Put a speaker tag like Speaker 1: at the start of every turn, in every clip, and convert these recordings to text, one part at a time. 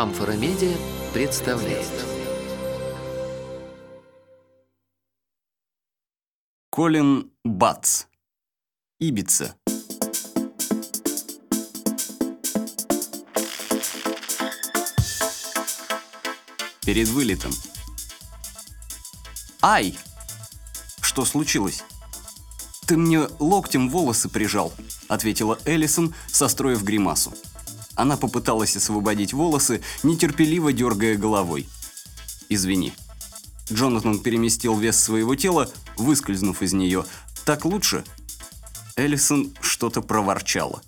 Speaker 1: Амфора Медиа представляет.
Speaker 2: Колин Батс. Ибица. Перед вылетом. Ай! Что случилось? Ты мне локтем волосы прижал, ответила Эллисон, состроив гримасу. Она попыталась освободить волосы, нетерпеливо дергая головой. «Извини». Джонатан переместил вес своего тела, выскользнув из нее. «Так лучше?» Эллисон что-то проворчала.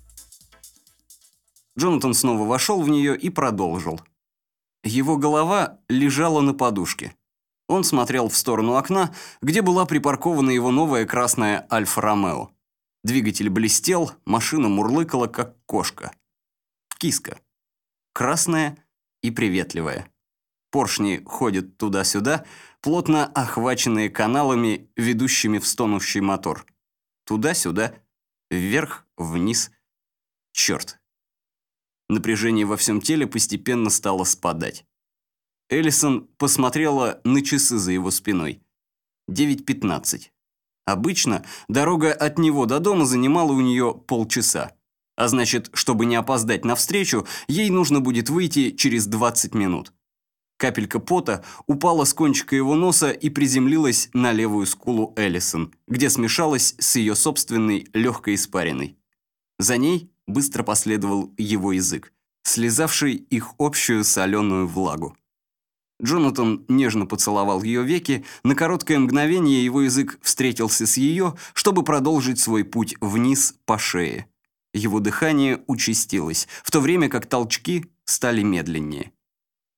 Speaker 2: Джонатан снова вошел в нее и продолжил. Его голова лежала на подушке. Он смотрел в сторону окна, где была припаркована его новая красная Альфа-Ромео. Двигатель блестел, машина мурлыкала, как кошка. Киска. Красная и приветливая. Поршни ходят туда-сюда, плотно охваченные каналами, ведущими в стонущий мотор. Туда-сюда, вверх, вниз. Черт. Напряжение во всем теле постепенно стало спадать. Эллисон посмотрела на часы за его спиной. 9.15. Обычно дорога от него до дома занимала у нее полчаса. А значит, чтобы не опоздать на встречу, ей нужно будет выйти через 20 минут. Капелька пота упала с кончика его носа и приземлилась на левую скулу Эллисон, где смешалась с ее собственной легкой испариной. За ней быстро последовал его язык, слезавший их общую соленую влагу. Джонатан нежно поцеловал ее веки, на короткое мгновение его язык встретился с ее, чтобы продолжить свой путь вниз по шее. Его дыхание участилось, в то время как толчки стали медленнее.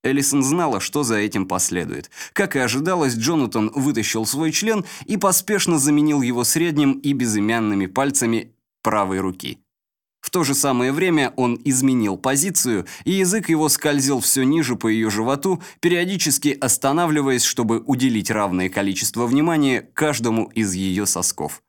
Speaker 2: Эллисон знала, что за этим последует. Как и ожидалось, Джонатан вытащил свой член и поспешно заменил его средним и безымянными пальцами правой руки. В то же самое время он изменил позицию, и язык его скользил все ниже по ее животу, периодически останавливаясь, чтобы уделить равное количество внимания каждому из ее сосков.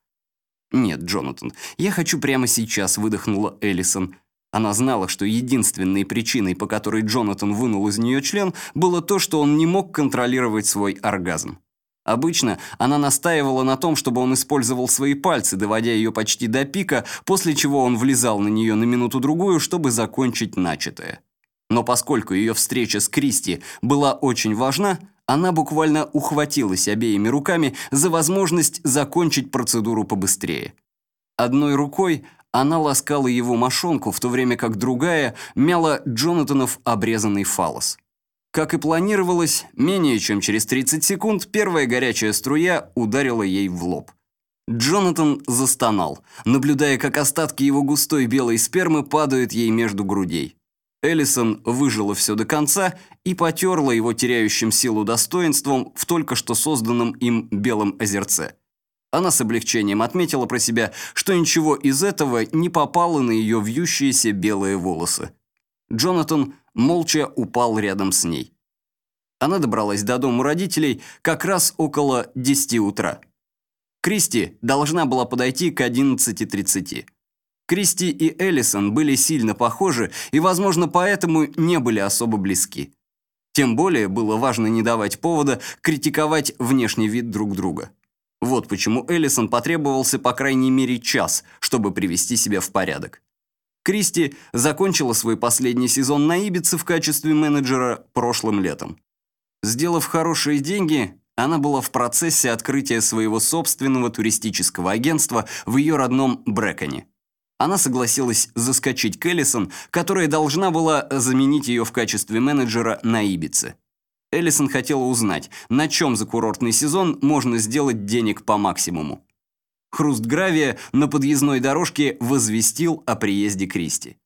Speaker 2: «Нет, Джонатан, я хочу прямо сейчас», — выдохнула Эллисон. Она знала, что единственной причиной, по которой Джонатан вынул из нее член, было то, что он не мог контролировать свой оргазм. Обычно она настаивала на том, чтобы он использовал свои пальцы, доводя ее почти до пика, после чего он влезал на нее на минуту-другую, чтобы закончить начатое. Но поскольку ее встреча с Кристи была очень важна, она буквально ухватилась обеими руками за возможность закончить процедуру побыстрее. Одной рукой она ласкала его мошонку, в то время как другая мяла Джонатанов обрезанный фалос. Как и планировалось, менее чем через 30 секунд первая горячая струя ударила ей в лоб. Джонатан застонал, наблюдая, как остатки его густой белой спермы падают ей между грудей. Эллисон выжила все до конца и потерла его теряющим силу достоинством в только что созданном им белом озерце. Она с облегчением отметила про себя, что ничего из этого не попало на ее вьющиеся белые волосы. Джонатан молча упал рядом с ней. Она добралась до дома родителей как раз около 10 утра. Кристи должна была подойти к 11.30. Кристи и Эллисон были сильно похожи и, возможно, поэтому не были особо близки. Тем более было важно не давать повода критиковать внешний вид друг друга. Вот почему Эллисон потребовался по крайней мере час, чтобы привести себя в порядок. Кристи закончила свой последний сезон на Ибице в качестве менеджера прошлым летом. Сделав хорошие деньги, она была в процессе открытия своего собственного туристического агентства в ее родном Брэконе. Она согласилась заскочить к Эллисон, которая должна была заменить ее в качестве менеджера на Ибице. Эллисон хотела узнать, на чем за курортный сезон можно сделать денег по максимуму. Хруст гравия на подъездной дорожке возвестил о приезде Кристи.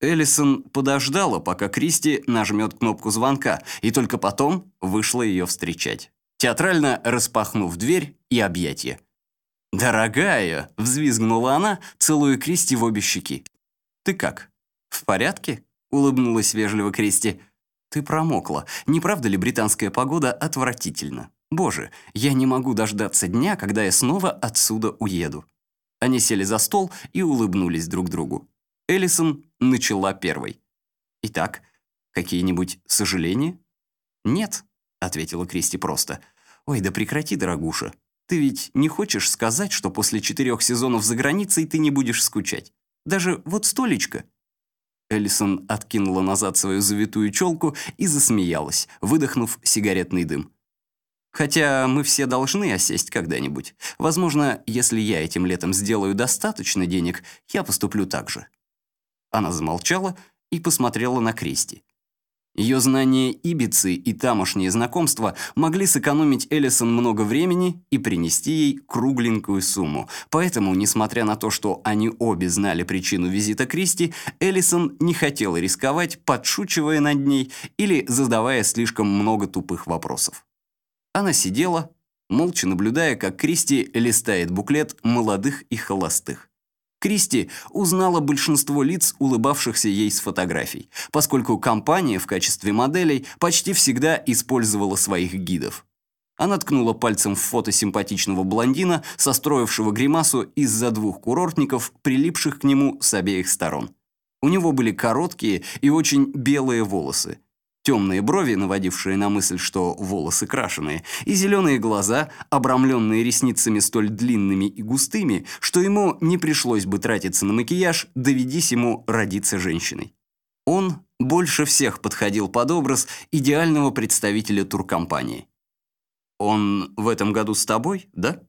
Speaker 2: Эллисон подождала, пока Кристи нажмет кнопку звонка, и только потом вышла ее встречать, театрально распахнув дверь и объятия. «Дорогая!» – взвизгнула она, целуя Кристи в обе щеки. «Ты как? В порядке?» – улыбнулась вежливо Кристи. «Ты промокла. Не правда ли британская погода отвратительна? Боже, я не могу дождаться дня, когда я снова отсюда уеду». Они сели за стол и улыбнулись друг другу. Эллисон начала первой. «Итак, Какие-нибудь сожаления? Нет, ответила Кристи просто. Ой, да прекрати, дорогуша. Ты ведь не хочешь сказать, что после четырех сезонов за границей ты не будешь скучать? Даже вот столечко. Эллисон откинула назад свою завитую челку и засмеялась, выдохнув сигаретный дым. Хотя мы все должны осесть когда-нибудь. Возможно, если я этим летом сделаю достаточно денег, я поступлю так же. Она замолчала и посмотрела на Кристи. Ее знания Ибицы и тамошние знакомства могли сэкономить Эллисон много времени и принести ей кругленькую сумму. Поэтому, несмотря на то, что они обе знали причину визита Кристи, Эллисон не хотела рисковать, подшучивая над ней или задавая слишком много тупых вопросов. Она сидела, молча наблюдая, как Кристи листает буклет молодых и холостых. Кристи узнала большинство лиц, улыбавшихся ей с фотографий, поскольку компания в качестве моделей почти всегда использовала своих гидов. Она ткнула пальцем в фото симпатичного блондина, состроившего гримасу из-за двух курортников, прилипших к нему с обеих сторон. У него были короткие и очень белые волосы, темные брови, наводившие на мысль, что волосы крашеные, и зеленые глаза, обрамленные ресницами столь длинными и густыми, что ему не пришлось бы тратиться на макияж, доведись ему родиться женщиной. Он больше всех подходил под образ идеального представителя туркомпании. «Он в этом году с тобой, да?»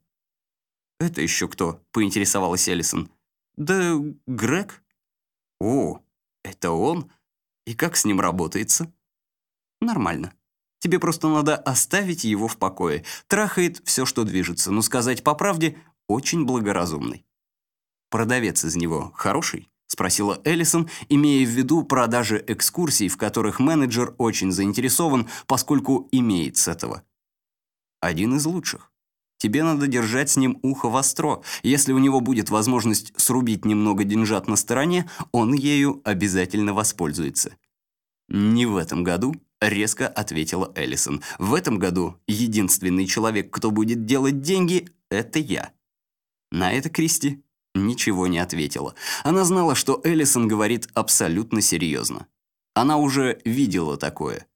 Speaker 2: «Это еще кто?» — поинтересовалась Эллисон. «Да Грег». «О, это он? И как с ним работается?» Нормально. Тебе просто надо оставить его в покое. Трахает все, что движется, но сказать по правде, очень благоразумный. Продавец из него хороший? спросила Эллисон, имея в виду продажи экскурсий, в которых менеджер очень заинтересован, поскольку имеет с этого. Один из лучших. Тебе надо держать с ним ухо востро. Если у него будет возможность срубить немного деньжат на стороне, он ею обязательно воспользуется. Не в этом году резко ответила Эллисон. В этом году единственный человек, кто будет делать деньги, это я. На это Кристи ничего не ответила. Она знала, что Эллисон говорит абсолютно серьезно. Она уже видела такое.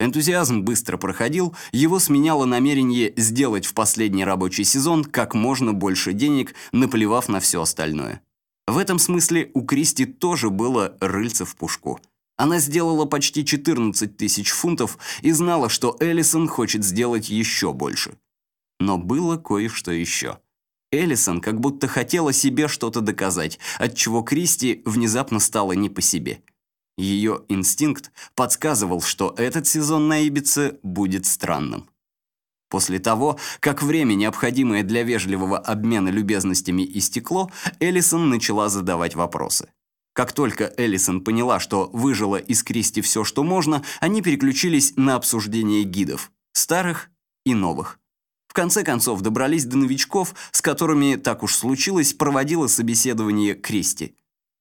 Speaker 2: Энтузиазм быстро проходил, его сменяло намерение сделать в последний рабочий сезон как можно больше денег, наплевав на все остальное. В этом смысле у Кристи тоже было рыльце в пушку – она сделала почти 14 тысяч фунтов и знала, что Эллисон хочет сделать еще больше. Но было кое-что еще. Эллисон как будто хотела себе что-то доказать, отчего Кристи внезапно стало не по себе. Ее инстинкт подсказывал, что этот сезон на Ибице будет странным. После того, как время, необходимое для вежливого обмена любезностями, истекло, Эллисон начала задавать вопросы. Как только Эллисон поняла, что выжила из Кристи все, что можно, они переключились на обсуждение гидов, старых и новых. В конце концов добрались до новичков, с которыми, так уж случилось, проводила собеседование Кристи.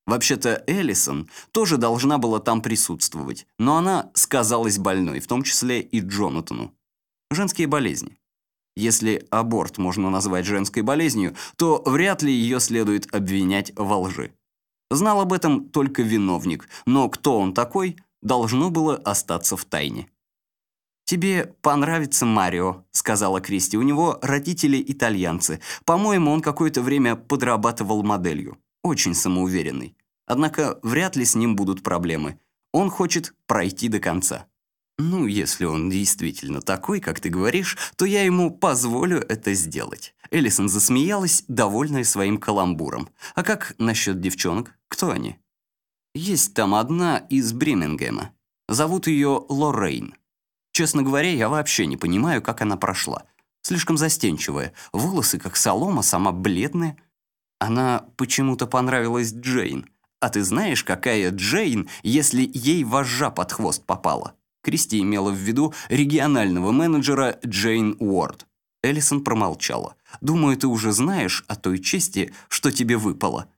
Speaker 2: Вообще-то Эллисон тоже должна была там присутствовать, но она сказалась больной, в том числе и Джонатану. Женские болезни. Если аборт можно назвать женской болезнью, то вряд ли ее следует обвинять во лжи. Знал об этом только виновник, но кто он такой, должно было остаться в тайне. «Тебе понравится Марио», — сказала Кристи. «У него родители итальянцы. По-моему, он какое-то время подрабатывал моделью. Очень самоуверенный. Однако вряд ли с ним будут проблемы. Он хочет пройти до конца». «Ну, если он действительно такой, как ты говоришь, то я ему позволю это сделать». Эллисон засмеялась, довольная своим каламбуром. «А как насчет девчонок? Кто они?» «Есть там одна из Бремингема. Зовут ее Лоррейн. Честно говоря, я вообще не понимаю, как она прошла. Слишком застенчивая, волосы как солома, сама бледная. Она почему-то понравилась Джейн. А ты знаешь, какая Джейн, если ей вожжа под хвост попала?» Кристи имела в виду регионального менеджера Джейн Уорд. Эллисон промолчала. «Думаю, ты уже знаешь о той чести, что тебе выпало».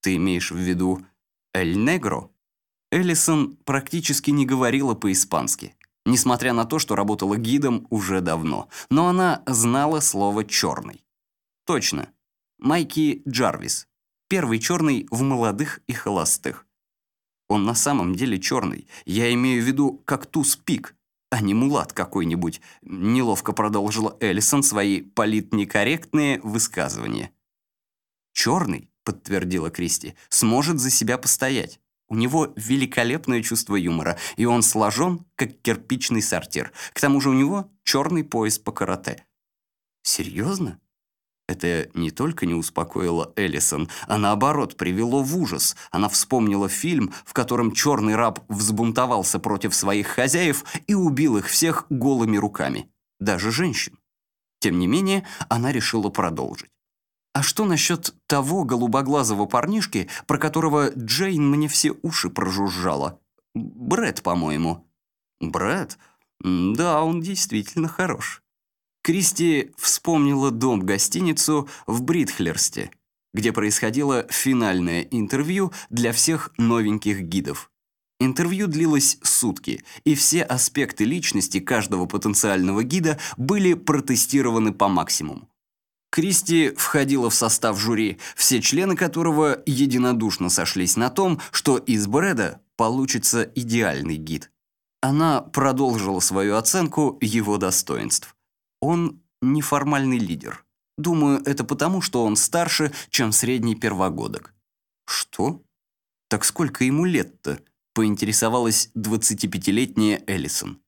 Speaker 2: «Ты имеешь в виду Эль Негро?» Эллисон практически не говорила по-испански, несмотря на то, что работала гидом уже давно, но она знала слово «черный». Точно. Майки Джарвис. Первый черный в молодых и холостых. Он на самом деле черный. Я имею в виду как туз пик, а не мулат какой-нибудь», — неловко продолжила Эллисон свои политнекорректные высказывания. «Черный», — подтвердила Кристи, — «сможет за себя постоять. У него великолепное чувство юмора, и он сложен, как кирпичный сортир. К тому же у него черный пояс по карате». «Серьезно?» Это не только не успокоило Эллисон, а наоборот привело в ужас. Она вспомнила фильм, в котором черный раб взбунтовался против своих хозяев и убил их всех голыми руками, даже женщин. Тем не менее, она решила продолжить. А что насчет того голубоглазого парнишки, про которого Джейн мне все уши прожужжала? Брэд, по-моему. Брэд? Да, он действительно хорош. Кристи вспомнила дом-гостиницу в Бритхлерсте, где происходило финальное интервью для всех новеньких гидов. Интервью длилось сутки, и все аспекты личности каждого потенциального гида были протестированы по максимуму. Кристи входила в состав жюри, все члены которого единодушно сошлись на том, что из Брэда получится идеальный гид. Она продолжила свою оценку его достоинств. Он неформальный лидер. Думаю, это потому, что он старше, чем средний первогодок. Что? Так сколько ему лет-то? Поинтересовалась 25-летняя Эллисон.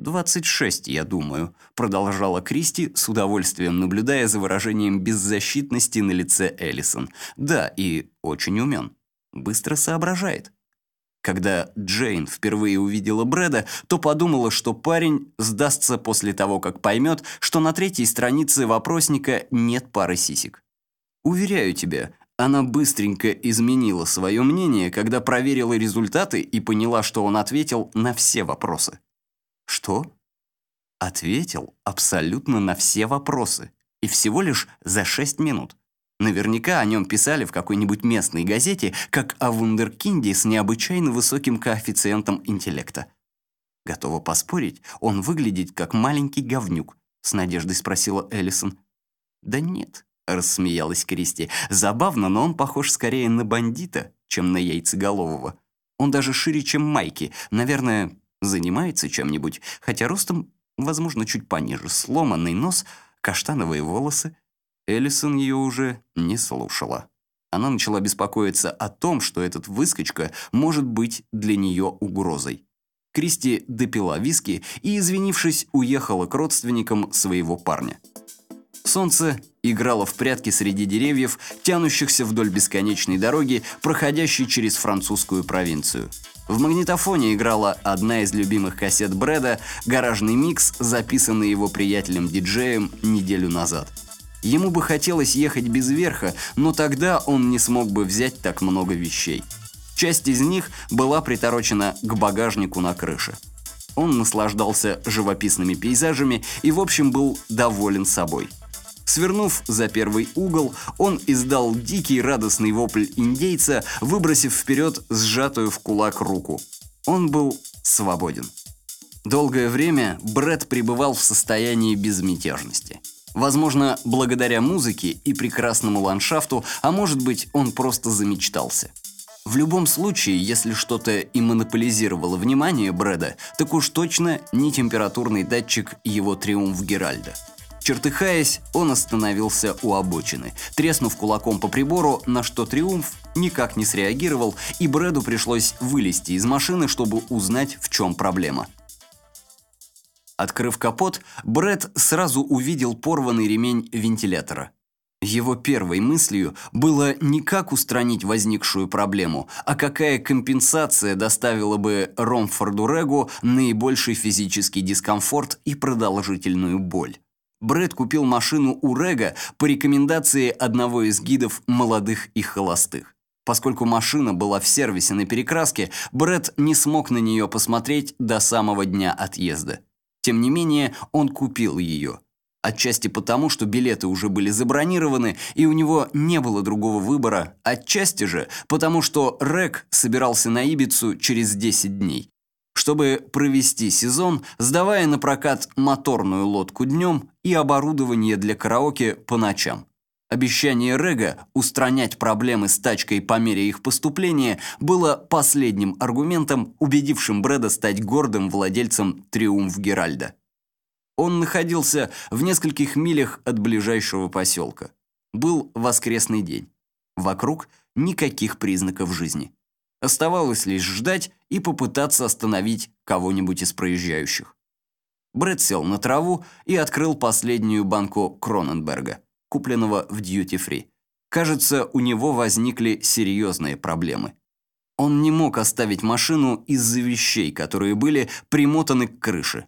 Speaker 2: «26, я думаю», — продолжала Кристи, с удовольствием наблюдая за выражением беззащитности на лице Эллисон. «Да, и очень умен. Быстро соображает. Когда Джейн впервые увидела Брэда, то подумала, что парень сдастся после того, как поймет, что на третьей странице вопросника нет пары сисек. Уверяю тебя, она быстренько изменила свое мнение, когда проверила результаты и поняла, что он ответил на все вопросы. Что? Ответил абсолютно на все вопросы. И всего лишь за шесть минут. Наверняка о нем писали в какой-нибудь местной газете, как о вундеркинде с необычайно высоким коэффициентом интеллекта. Готова поспорить, он выглядит как маленький говнюк, с надеждой спросила Эллисон. Да нет, рассмеялась Кристи. Забавно, но он похож скорее на бандита, чем на яйцеголового. Он даже шире, чем Майки. Наверное, занимается чем-нибудь, хотя ростом, возможно, чуть пониже. Сломанный нос, каштановые волосы, Эллисон ее уже не слушала. Она начала беспокоиться о том, что этот выскочка может быть для нее угрозой. Кристи допила виски и, извинившись, уехала к родственникам своего парня. Солнце играло в прятки среди деревьев, тянущихся вдоль бесконечной дороги, проходящей через французскую провинцию. В магнитофоне играла одна из любимых кассет Брэда, гаражный микс, записанный его приятелем-диджеем неделю назад – Ему бы хотелось ехать без верха, но тогда он не смог бы взять так много вещей. Часть из них была приторочена к багажнику на крыше. Он наслаждался живописными пейзажами и, в общем, был доволен собой. Свернув за первый угол, он издал дикий радостный вопль индейца, выбросив вперед сжатую в кулак руку. Он был свободен. Долгое время Брэд пребывал в состоянии безмятежности – Возможно, благодаря музыке и прекрасному ландшафту, а может быть, он просто замечтался. В любом случае, если что-то и монополизировало внимание Брэда, так уж точно не температурный датчик его триумф Геральда. Чертыхаясь, он остановился у обочины, треснув кулаком по прибору, на что Триумф никак не среагировал, и Брэду пришлось вылезти из машины, чтобы узнать, в чем проблема – Открыв капот, Брэд сразу увидел порванный ремень вентилятора. Его первой мыслью было не как устранить возникшую проблему, а какая компенсация доставила бы Ромфорду Регу наибольший физический дискомфорт и продолжительную боль. Брэд купил машину у Рега по рекомендации одного из гидов молодых и холостых. Поскольку машина была в сервисе на перекраске, Брэд не смог на нее посмотреть до самого дня отъезда. Тем не менее, он купил ее. Отчасти потому, что билеты уже были забронированы, и у него не было другого выбора. Отчасти же потому, что Рек собирался на Ибицу через 10 дней. Чтобы провести сезон, сдавая на прокат моторную лодку днем и оборудование для караоке по ночам. Обещание Рега устранять проблемы с тачкой по мере их поступления было последним аргументом, убедившим Брэда стать гордым владельцем «Триумф Геральда». Он находился в нескольких милях от ближайшего поселка. Был воскресный день. Вокруг никаких признаков жизни. Оставалось лишь ждать и попытаться остановить кого-нибудь из проезжающих. Брэд сел на траву и открыл последнюю банку Кроненберга купленного в дьюти-фри. Кажется, у него возникли серьезные проблемы. Он не мог оставить машину из-за вещей, которые были примотаны к крыше.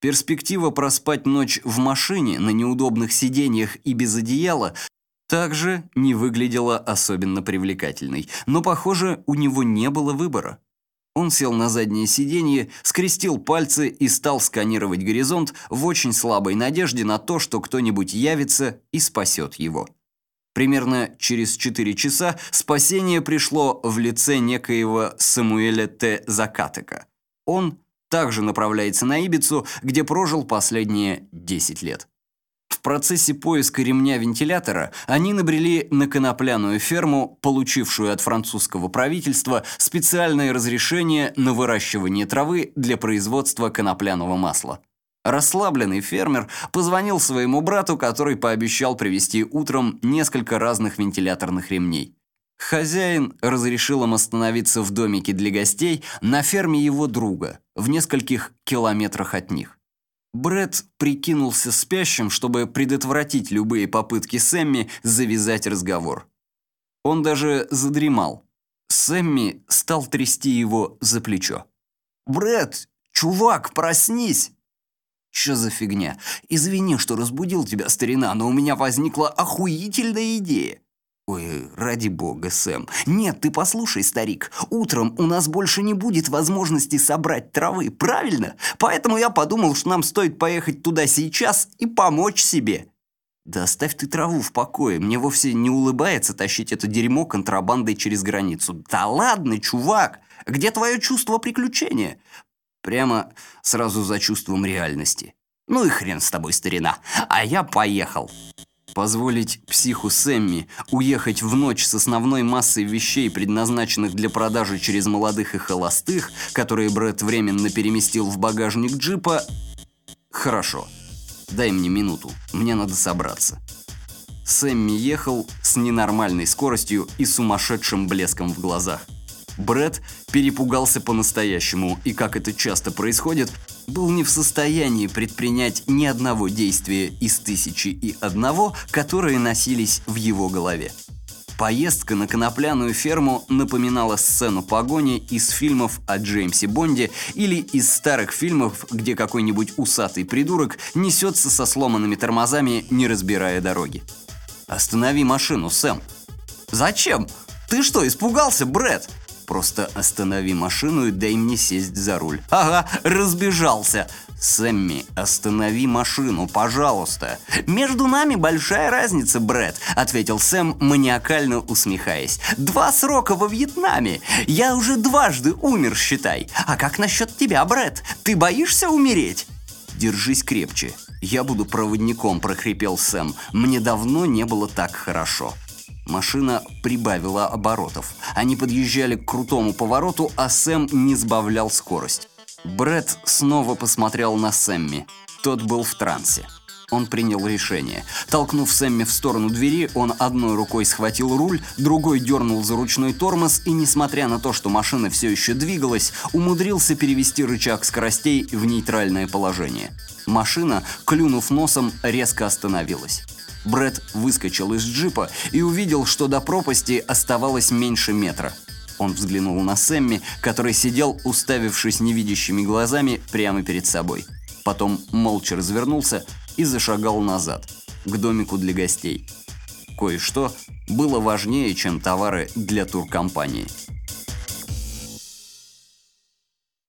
Speaker 2: Перспектива проспать ночь в машине на неудобных сиденьях и без одеяла также не выглядела особенно привлекательной, но, похоже, у него не было выбора. Он сел на заднее сиденье, скрестил пальцы и стал сканировать горизонт в очень слабой надежде на то, что кто-нибудь явится и спасет его. Примерно через 4 часа спасение пришло в лице некоего Самуэля Т. Закатыка. Он также направляется на Ибицу, где прожил последние 10 лет. В процессе поиска ремня вентилятора они набрели на конопляную ферму, получившую от французского правительства специальное разрешение на выращивание травы для производства конопляного масла. Расслабленный фермер позвонил своему брату, который пообещал привезти утром несколько разных вентиляторных ремней. Хозяин разрешил им остановиться в домике для гостей на ферме его друга, в нескольких километрах от них. Бред прикинулся спящим, чтобы предотвратить любые попытки Сэмми завязать разговор. Он даже задремал. Сэмми стал трясти его за плечо. Бред, чувак, проснись!» «Чё за фигня? Извини, что разбудил тебя, старина, но у меня возникла охуительная идея. «Ой, ради бога, Сэм. Нет, ты послушай, старик. Утром у нас больше не будет возможности собрать травы, правильно? Поэтому я подумал, что нам стоит поехать туда сейчас и помочь себе». «Да оставь ты траву в покое. Мне вовсе не улыбается тащить это дерьмо контрабандой через границу». «Да ладно, чувак! Где твое чувство приключения?» Прямо сразу за чувством реальности. «Ну и хрен с тобой, старина. А я поехал». Позволить психу Сэмми уехать в ночь с основной массой вещей, предназначенных для продажи через молодых и холостых, которые Брэд временно переместил в багажник джипа... Хорошо. Дай мне минуту. Мне надо собраться. Сэмми ехал с ненормальной скоростью и сумасшедшим блеском в глазах. Брэд перепугался по-настоящему и, как это часто происходит, был не в состоянии предпринять ни одного действия из тысячи и одного, которые носились в его голове. Поездка на конопляную ферму напоминала сцену погони из фильмов о Джеймсе Бонде или из старых фильмов, где какой-нибудь усатый придурок несется со сломанными тормозами, не разбирая дороги. «Останови машину, Сэм!» «Зачем? Ты что, испугался, Брэд?» Просто останови машину и дай мне сесть за руль. Ага, разбежался. Сэмми, останови машину, пожалуйста. Между нами большая разница, Брэд, ответил Сэм, маниакально усмехаясь. Два срока во Вьетнаме. Я уже дважды умер, считай. А как насчет тебя, Брэд? Ты боишься умереть? Держись крепче. Я буду проводником, прохрипел Сэм. Мне давно не было так хорошо. Машина прибавила оборотов. Они подъезжали к крутому повороту, а Сэм не сбавлял скорость. Бред снова посмотрел на Сэмми. Тот был в трансе. Он принял решение. Толкнув Сэмми в сторону двери, он одной рукой схватил руль, другой дернул за ручной тормоз и, несмотря на то, что машина все еще двигалась, умудрился перевести рычаг скоростей в нейтральное положение. Машина, клюнув носом, резко остановилась. Бред выскочил из джипа и увидел, что до пропасти оставалось меньше метра. Он взглянул на Сэмми, который сидел, уставившись невидящими глазами прямо перед собой. Потом молча развернулся и зашагал назад, к домику для гостей. Кое-что было важнее, чем товары для туркомпании.